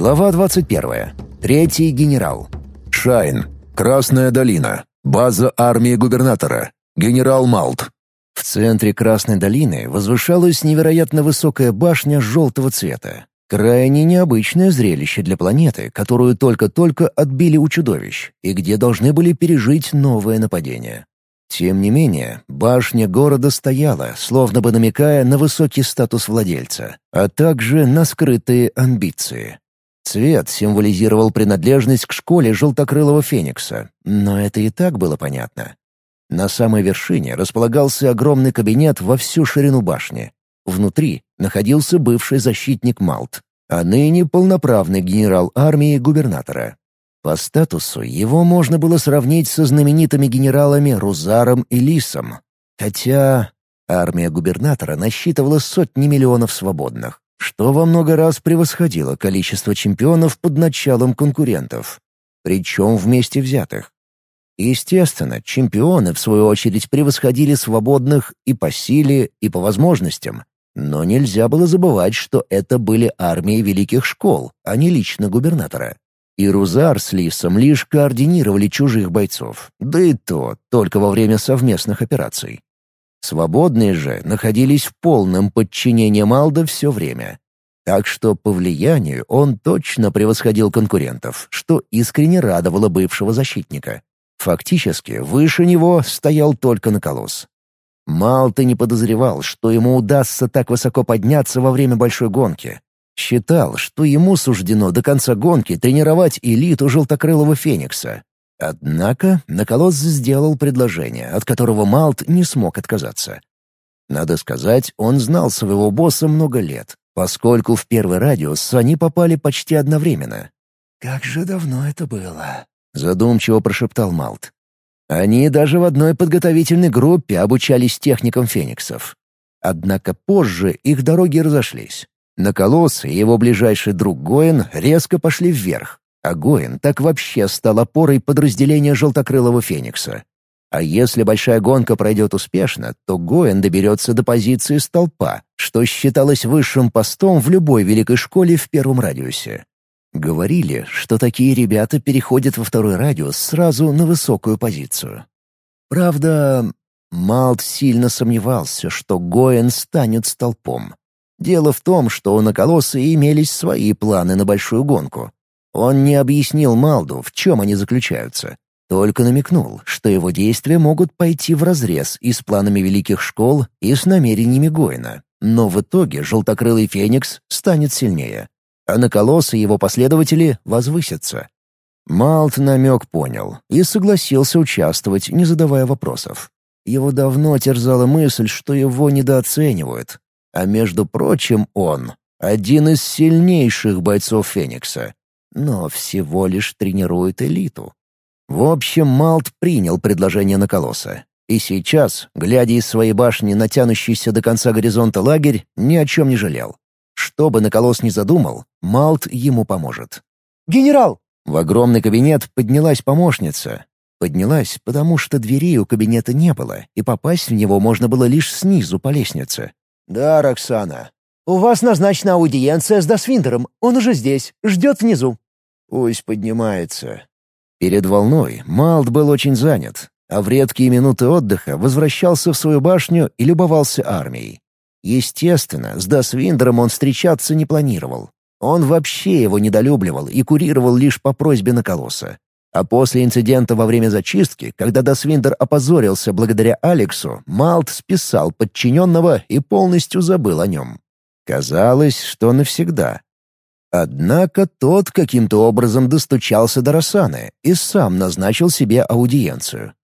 Глава 21. Третий генерал. Шайн. Красная долина. База армии губернатора. Генерал Малт. В центре Красной долины возвышалась невероятно высокая башня желтого цвета. Крайне необычное зрелище для планеты, которую только-только отбили у чудовищ, и где должны были пережить новое нападение. Тем не менее, башня города стояла, словно бы намекая на высокий статус владельца, а также на скрытые амбиции. Цвет символизировал принадлежность к школе желтокрылого феникса, но это и так было понятно. На самой вершине располагался огромный кабинет во всю ширину башни. Внутри находился бывший защитник Малт, а ныне полноправный генерал армии губернатора. По статусу его можно было сравнить со знаменитыми генералами Рузаром и Лисом, хотя армия губернатора насчитывала сотни миллионов свободных, что во много раз превосходило количество чемпионов под началом конкурентов, причем вместе взятых. Естественно, чемпионы, в свою очередь, превосходили свободных и по силе, и по возможностям, но нельзя было забывать, что это были армии великих школ, а не лично губернатора. И Рузар с Лисом лишь координировали чужих бойцов, да и то только во время совместных операций. Свободные же находились в полном подчинении Малда все время. Так что по влиянию он точно превосходил конкурентов, что искренне радовало бывшего защитника. Фактически, выше него стоял только Наколос. Малта не подозревал, что ему удастся так высоко подняться во время большой гонки, Считал, что ему суждено до конца гонки тренировать элиту желтокрылого феникса. Однако Наколос сделал предложение, от которого Малт не смог отказаться. Надо сказать, он знал своего босса много лет, поскольку в первый радиус они попали почти одновременно. «Как же давно это было?» — задумчиво прошептал Малт. Они даже в одной подготовительной группе обучались техникам фениксов. Однако позже их дороги разошлись. Наколос и его ближайший друг Гоин резко пошли вверх, а Гоин так вообще стал опорой подразделения желтокрылого феникса. А если большая гонка пройдет успешно, то Гоин доберется до позиции столпа, что считалось высшим постом в любой великой школе в первом радиусе. Говорили, что такие ребята переходят во второй радиус сразу на высокую позицию. Правда, Малт сильно сомневался, что Гоэн станет столпом. Дело в том, что у Наколоса имелись свои планы на большую гонку. Он не объяснил Малду, в чем они заключаются, только намекнул, что его действия могут пойти вразрез и с планами великих школ, и с намерениями Гоина. Но в итоге желтокрылый Феникс станет сильнее, а Наколос и его последователи возвысятся. Малт намек понял и согласился участвовать, не задавая вопросов. Его давно терзала мысль, что его недооценивают, а между прочим, он — один из сильнейших бойцов Феникса, но всего лишь тренирует элиту. В общем, Малт принял предложение на колосса. И сейчас, глядя из своей башни на тянущийся до конца горизонта лагерь, ни о чем не жалел. Что бы Наколос ни задумал, Малт ему поможет. «Генерал!» В огромный кабинет поднялась помощница. Поднялась, потому что дверей у кабинета не было, и попасть в него можно было лишь снизу по лестнице. «Да, Роксана. У вас назначена аудиенция с Досвиндером. Он уже здесь, ждет внизу». «Пусть поднимается». Перед волной Малт был очень занят, а в редкие минуты отдыха возвращался в свою башню и любовался армией. Естественно, с Досвиндером он встречаться не планировал. Он вообще его недолюбливал и курировал лишь по просьбе Наколоса. А после инцидента во время зачистки, когда Досвиндер опозорился благодаря Алексу, Малт списал подчиненного и полностью забыл о нем. Казалось, что навсегда. Однако тот каким-то образом достучался до Рассаны и сам назначил себе аудиенцию.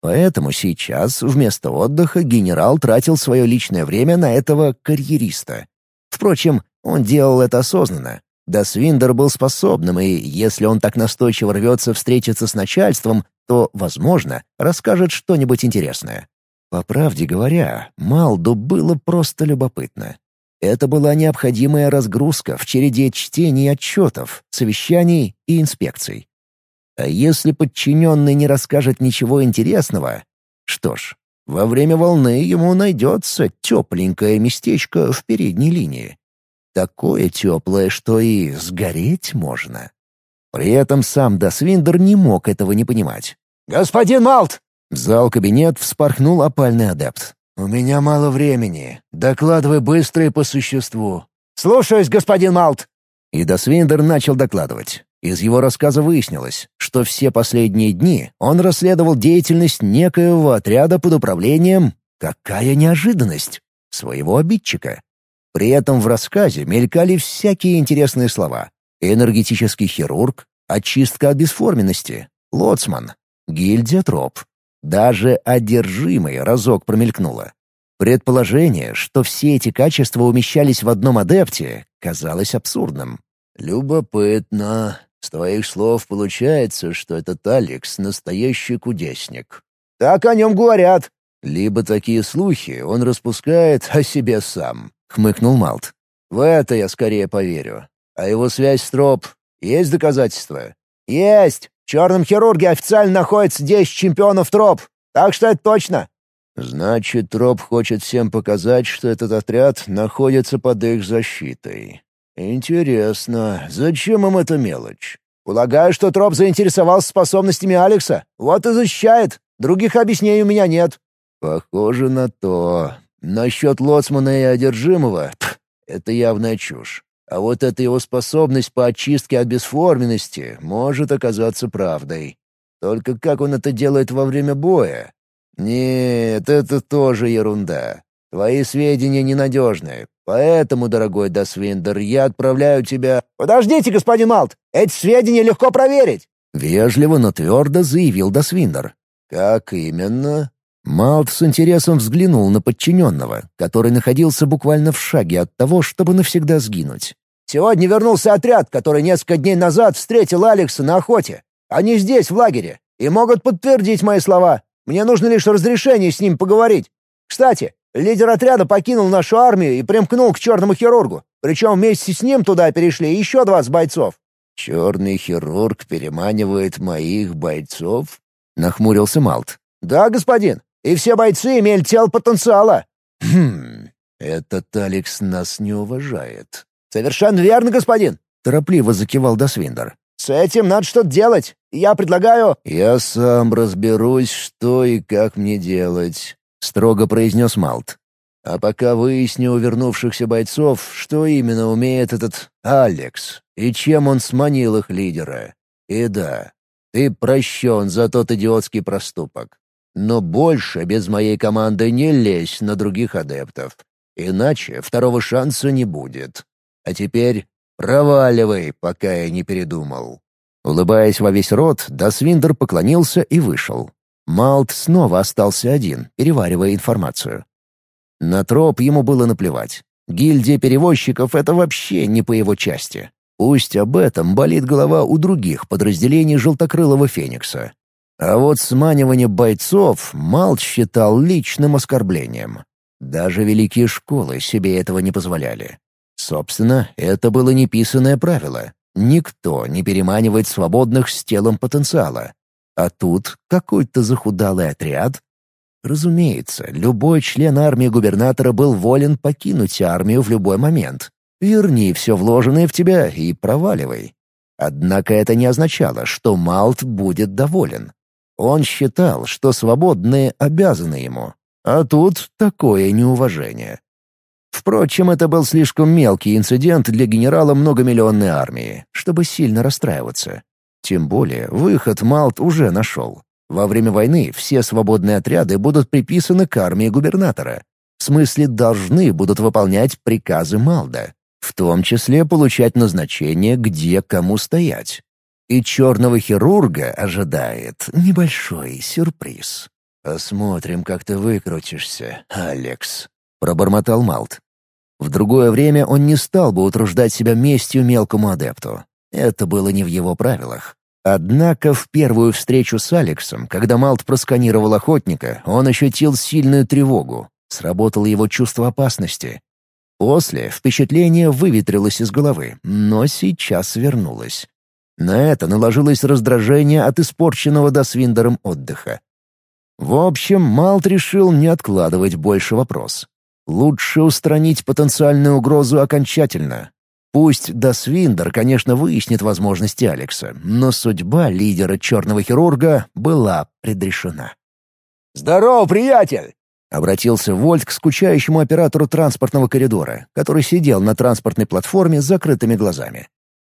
Поэтому сейчас вместо отдыха генерал тратил свое личное время на этого карьериста. Впрочем, он делал это осознанно, да Свиндер был способным, и если он так настойчиво рвется встретиться с начальством, то, возможно, расскажет что-нибудь интересное. По правде говоря, Малду было просто любопытно. Это была необходимая разгрузка в череде чтений отчетов, совещаний и инспекций. А если подчиненный не расскажет ничего интересного, что ж, во время волны ему найдется тепленькое местечко в передней линии. Такое теплое, что и сгореть можно. При этом сам Досвиндер не мог этого не понимать. «Господин Малт!» В зал-кабинет вспорхнул опальный адепт. «У меня мало времени. Докладывай быстро и по существу». «Слушаюсь, господин Малт!» И Досвиндер начал докладывать. Из его рассказа выяснилось, что все последние дни он расследовал деятельность некоего отряда под управлением... Какая неожиданность! Своего обидчика. При этом в рассказе мелькали всякие интересные слова. Энергетический хирург, очистка от бесформенности, лоцман, гильдия троп. Даже одержимый разок промелькнуло. Предположение, что все эти качества умещались в одном адепте, казалось абсурдным. «Любопытно. С твоих слов получается, что этот Алекс — настоящий кудесник». «Так о нем говорят». «Либо такие слухи он распускает о себе сам», — хмыкнул Малт. «В это я скорее поверю. А его связь с Троп есть доказательства?» «Есть. В черном хирурге официально находится 10 чемпионов Троп. Так что это точно». «Значит, Троп хочет всем показать, что этот отряд находится под их защитой. «Интересно, зачем им эта мелочь?» «Полагаю, что Троп заинтересовался способностями Алекса. Вот и защищает. Других объяснений у меня нет». «Похоже на то. Насчет Лоцмана и одержимого это явная чушь. А вот эта его способность по очистке от бесформенности может оказаться правдой. Только как он это делает во время боя? Нет, это тоже ерунда. Твои сведения ненадежны, поэтому, дорогой Дасвиндер, я отправляю тебя...» «Подождите, господин Малт! Эти сведения легко проверить!» Вежливо, но твердо заявил Дасвиндер. «Как именно?» Малт с интересом взглянул на подчиненного, который находился буквально в шаге от того, чтобы навсегда сгинуть. «Сегодня вернулся отряд, который несколько дней назад встретил Алекса на охоте. Они здесь, в лагере, и могут подтвердить мои слова. Мне нужно лишь разрешение с ним поговорить. Кстати, Лидер отряда покинул нашу армию и примкнул к черному хирургу. Причем вместе с ним туда перешли еще двадцать бойцов. «Черный хирург переманивает моих бойцов?» — нахмурился Малт. «Да, господин. И все бойцы имели тело потенциала». «Хм, этот Алекс нас не уважает». «Совершенно верно, господин», — торопливо закивал Досвиндер. «С этим надо что-то делать. Я предлагаю...» «Я сам разберусь, что и как мне делать. — строго произнес Малт. «А пока выясню у вернувшихся бойцов, что именно умеет этот Алекс и чем он сманил их лидера. И да, ты прощен за тот идиотский проступок. Но больше без моей команды не лезь на других адептов, иначе второго шанса не будет. А теперь проваливай, пока я не передумал». Улыбаясь во весь рот, Дасвиндер поклонился и вышел. Малт снова остался один, переваривая информацию. На троп ему было наплевать. Гильдия перевозчиков — это вообще не по его части. Пусть об этом болит голова у других подразделений желтокрылого Феникса. А вот сманивание бойцов Малт считал личным оскорблением. Даже великие школы себе этого не позволяли. Собственно, это было неписанное правило. Никто не переманивает свободных с телом потенциала, а тут какой-то захудалый отряд. Разумеется, любой член армии губернатора был волен покинуть армию в любой момент. Верни все вложенное в тебя и проваливай. Однако это не означало, что Малт будет доволен. Он считал, что свободные обязаны ему. А тут такое неуважение. Впрочем, это был слишком мелкий инцидент для генерала многомиллионной армии, чтобы сильно расстраиваться. Тем более, выход Малт уже нашел. Во время войны все свободные отряды будут приписаны к армии губернатора. В смысле, должны будут выполнять приказы Малда. В том числе получать назначение, где кому стоять. И черного хирурга ожидает небольшой сюрприз. «Посмотрим, как ты выкрутишься, Алекс», — пробормотал Малт. В другое время он не стал бы утруждать себя местью мелкому адепту. Это было не в его правилах. Однако в первую встречу с Алексом, когда Малт просканировал охотника, он ощутил сильную тревогу. Сработало его чувство опасности. После впечатление выветрилось из головы, но сейчас вернулось. На это наложилось раздражение от испорченного Досвиндером отдыха. В общем, Малт решил не откладывать больше вопрос. Лучше устранить потенциальную угрозу окончательно, Пусть Дасвиндер, конечно, выяснит возможности Алекса, но судьба лидера черного хирурга была предрешена. «Здорово, приятель!» — обратился Вольт к скучающему оператору транспортного коридора, который сидел на транспортной платформе с закрытыми глазами.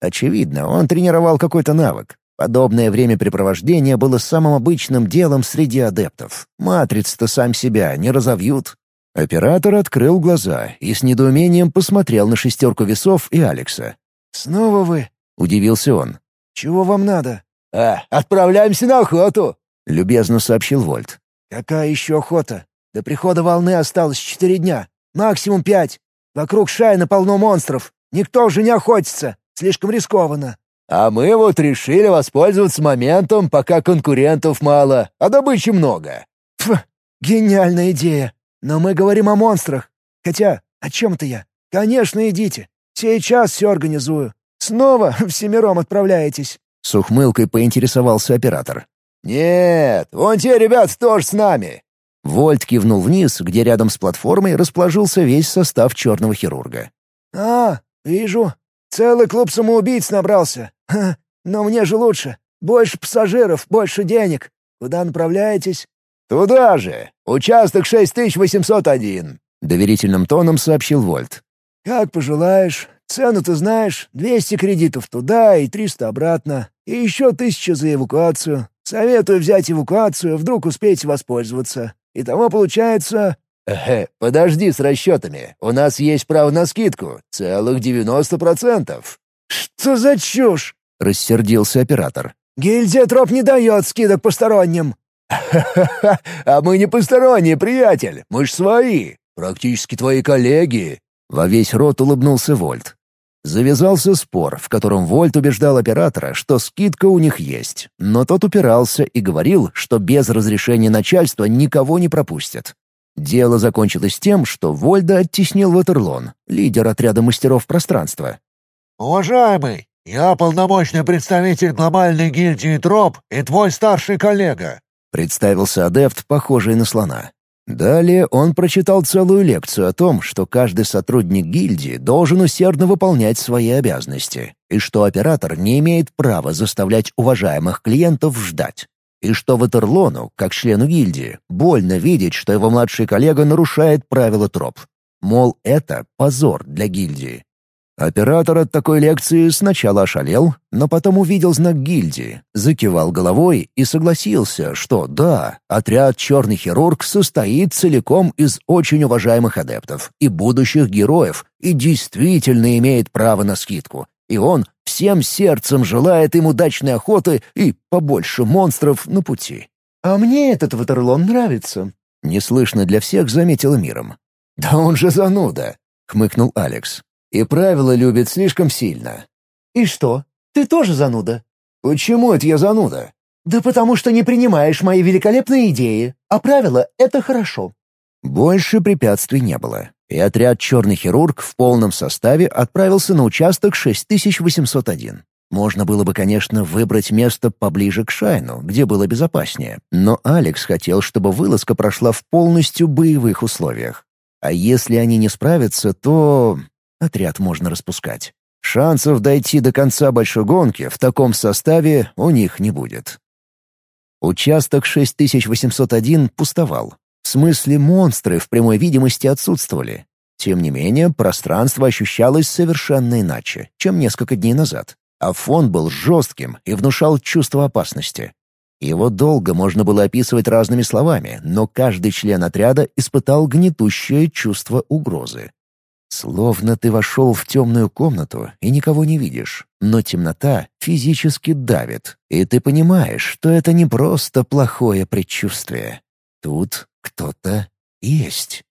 Очевидно, он тренировал какой-то навык. Подобное времяпрепровождение было самым обычным делом среди адептов. Матриц-то сам себя не разовьют. Оператор открыл глаза и с недоумением посмотрел на шестерку весов и Алекса. «Снова вы?» — удивился он. «Чего вам надо?» «А, отправляемся на охоту!» — любезно сообщил Вольт. «Какая еще охота? До прихода волны осталось четыре дня. Максимум пять. Вокруг Шайна полно монстров. Никто уже не охотится. Слишком рискованно». «А мы вот решили воспользоваться моментом, пока конкурентов мало, а добычи много». «Фу, гениальная идея. Но мы говорим о монстрах. Хотя, о чем-то я. Конечно, идите. Сейчас все организую. Снова всемиром отправляетесь». С ухмылкой поинтересовался оператор. «Нет, вон те ребята тоже с нами». Вольт кивнул вниз, где рядом с платформой расположился весь состав черного хирурга. «А, вижу. Целый клуб самоубийц набрался. Ха, но мне же лучше. Больше пассажиров, больше денег. Куда направляетесь?» «Туда же! Участок 6801!» — доверительным тоном сообщил Вольт. «Как пожелаешь. Цену ты знаешь. 200 кредитов туда и 300 обратно. И еще тысяча за эвакуацию. Советую взять эвакуацию, вдруг успеете воспользоваться. Итого получается...» «Эхе, подожди с расчетами. У нас есть право на скидку. Целых 90%. «Что за чушь?» — рассердился оператор. «Гильдия троп не дает скидок посторонним. «Ха-ха-ха! А мы не посторонние, приятель! Мы ж свои! Практически твои коллеги!» Во весь рот улыбнулся Вольт. Завязался спор, в котором Вольт убеждал оператора, что скидка у них есть, но тот упирался и говорил, что без разрешения начальства никого не пропустят. Дело закончилось тем, что Вольда оттеснил Ватерлон, лидер отряда мастеров пространства. «Уважаемый, я полномочный представитель глобальной гильдии Троп и твой старший коллега. Представился адепт, похожий на слона. Далее он прочитал целую лекцию о том, что каждый сотрудник гильдии должен усердно выполнять свои обязанности, и что оператор не имеет права заставлять уважаемых клиентов ждать, и что Ватерлону, как члену гильдии, больно видеть, что его младший коллега нарушает правила троп. Мол, это позор для гильдии. Оператор от такой лекции сначала ошалел, но потом увидел знак гильдии, закивал головой и согласился, что да, отряд «Черный хирург» состоит целиком из очень уважаемых адептов и будущих героев и действительно имеет право на скидку. И он всем сердцем желает им удачной охоты и побольше монстров на пути. «А мне этот Ватерлон нравится», — неслышно для всех заметила миром. «Да он же зануда», — хмыкнул Алекс. И правила любит слишком сильно. «И что? Ты тоже зануда?» «Почему это я зануда?» «Да потому что не принимаешь мои великолепные идеи, а правила — это хорошо». Больше препятствий не было, и отряд «Черный хирург» в полном составе отправился на участок 6801. Можно было бы, конечно, выбрать место поближе к Шайну, где было безопаснее, но Алекс хотел, чтобы вылазка прошла в полностью боевых условиях. А если они не справятся, то отряд можно распускать. Шансов дойти до конца большой гонки в таком составе у них не будет. Участок 6801 пустовал. Смысле, монстры в прямой видимости отсутствовали. Тем не менее, пространство ощущалось совершенно иначе, чем несколько дней назад, а фон был жестким и внушал чувство опасности. Его долго можно было описывать разными словами, но каждый член отряда испытал гнетущее чувство угрозы. Словно ты вошел в темную комнату и никого не видишь, но темнота физически давит, и ты понимаешь, что это не просто плохое предчувствие. Тут кто-то есть.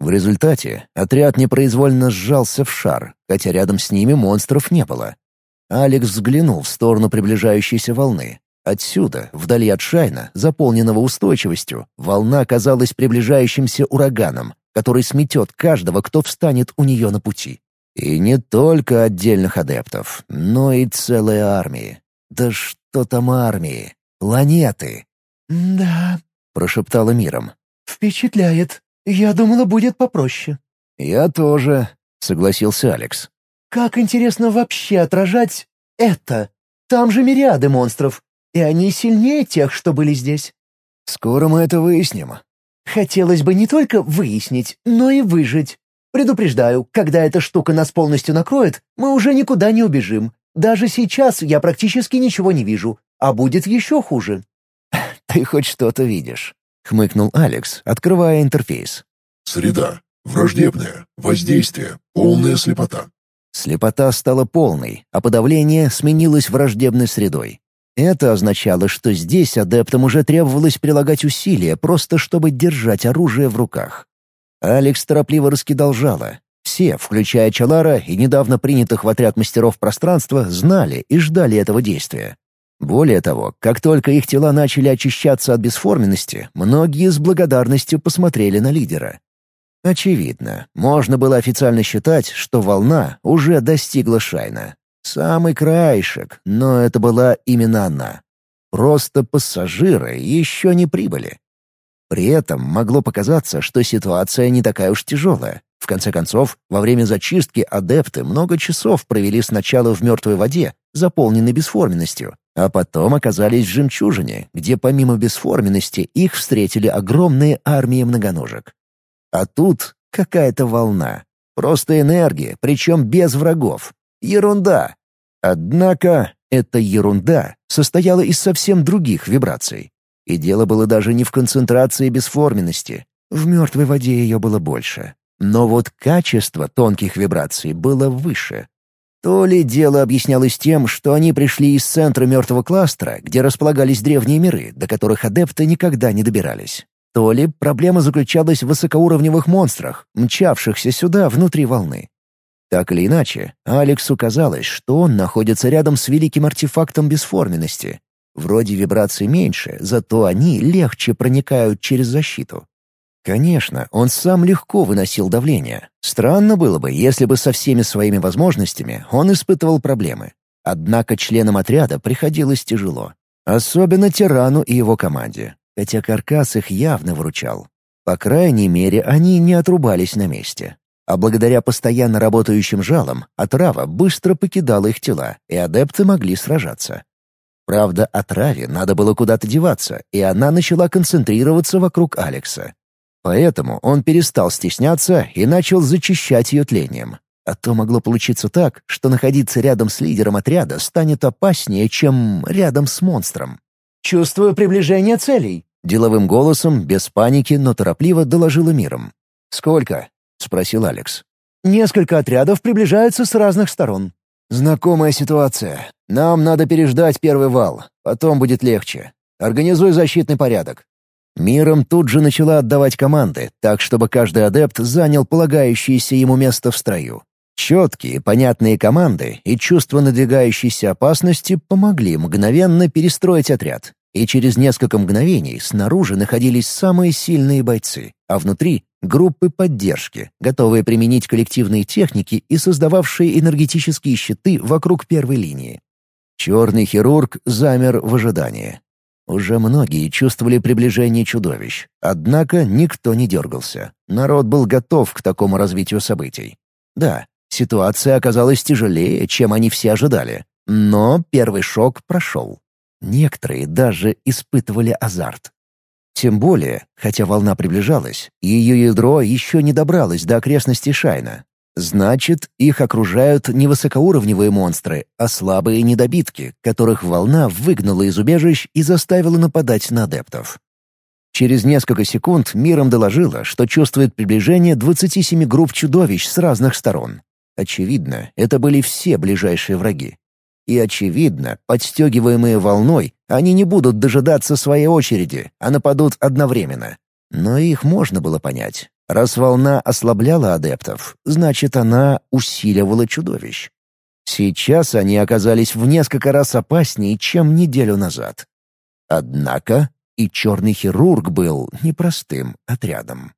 В результате отряд непроизвольно сжался в шар, хотя рядом с ними монстров не было. Алекс взглянул в сторону приближающейся волны. Отсюда, вдали от Шайна, заполненного устойчивостью, волна казалась приближающимся ураганом, который сметет каждого, кто встанет у нее на пути. И не только отдельных адептов, но и целые армии. Да что там армии? Планеты. «Да», — прошептала миром. «Впечатляет. Я думала, будет попроще». «Я тоже», — согласился Алекс. Как интересно вообще отражать это? Там же мириады монстров, и они сильнее тех, что были здесь. Скоро мы это выясним. Хотелось бы не только выяснить, но и выжить. Предупреждаю, когда эта штука нас полностью накроет, мы уже никуда не убежим. Даже сейчас я практически ничего не вижу, а будет еще хуже». «Ты хоть что-то видишь», — хмыкнул Алекс, открывая интерфейс. «Среда. Враждебная. Воздействие. Полная слепота». Слепота стала полной, а подавление сменилось враждебной средой. Это означало, что здесь адептам уже требовалось прилагать усилия просто чтобы держать оружие в руках. Алекс торопливо раскидал жало. Все, включая Чалара и недавно принятых в отряд мастеров пространства, знали и ждали этого действия. Более того, как только их тела начали очищаться от бесформенности, многие с благодарностью посмотрели на лидера. Очевидно, можно было официально считать, что волна уже достигла Шайна. Самый краешек, но это была именно она. Просто пассажиры еще не прибыли. При этом могло показаться, что ситуация не такая уж тяжелая. В конце концов, во время зачистки адепты много часов провели сначала в мертвой воде, заполненной бесформенностью, а потом оказались в жемчужине, где помимо бесформенности их встретили огромные армии многоножек. А тут какая-то волна. Просто энергия, причем без врагов. Ерунда. Однако эта ерунда состояла из совсем других вибраций. И дело было даже не в концентрации бесформенности. В мертвой воде ее было больше. Но вот качество тонких вибраций было выше. То ли дело объяснялось тем, что они пришли из центра мертвого кластера, где располагались древние миры, до которых адепты никогда не добирались. То ли проблема заключалась в высокоуровневых монстрах, мчавшихся сюда внутри волны. Так или иначе, Алексу казалось, что он находится рядом с великим артефактом бесформенности, Вроде вибраций меньше, зато они легче проникают через защиту. Конечно, он сам легко выносил давление. Странно было бы, если бы со всеми своими возможностями он испытывал проблемы. Однако членам отряда приходилось тяжело. Особенно тирану и его команде. Хотя каркас их явно выручал. По крайней мере, они не отрубались на месте. А благодаря постоянно работающим жалам, отрава быстро покидала их тела, и адепты могли сражаться. Правда, отраве надо было куда-то деваться, и она начала концентрироваться вокруг Алекса. Поэтому он перестал стесняться и начал зачищать ее тлением. А то могло получиться так, что находиться рядом с лидером отряда станет опаснее, чем рядом с монстром. «Чувствую приближение целей», — деловым голосом, без паники, но торопливо доложила миром. «Сколько?» — спросил Алекс. «Несколько отрядов приближаются с разных сторон. «Знакомая ситуация. Нам надо переждать первый вал. Потом будет легче. Организуй защитный порядок». Миром тут же начала отдавать команды, так чтобы каждый адепт занял полагающееся ему место в строю. Четкие, понятные команды и чувство надвигающейся опасности помогли мгновенно перестроить отряд. И через несколько мгновений снаружи находились самые сильные бойцы, а внутри группы поддержки, готовые применить коллективные техники и создававшие энергетические щиты вокруг первой линии. Черный хирург замер в ожидании. Уже многие чувствовали приближение чудовищ, однако никто не дергался. Народ был готов к такому развитию событий. Да, ситуация оказалась тяжелее, чем они все ожидали, но первый шок прошел. Некоторые даже испытывали азарт. Тем более, хотя волна приближалась, ее ядро еще не добралось до окрестностей Шайна. Значит, их окружают не высокоуровневые монстры, а слабые недобитки, которых волна выгнала из убежищ и заставила нападать на адептов. Через несколько секунд миром доложила, что чувствует приближение 27 групп чудовищ с разных сторон. Очевидно, это были все ближайшие враги. И, очевидно, подстегиваемые волной, они не будут дожидаться своей очереди, а нападут одновременно. Но их можно было понять. Раз волна ослабляла адептов, значит, она усиливала чудовищ. Сейчас они оказались в несколько раз опаснее, чем неделю назад. Однако и черный хирург был непростым отрядом.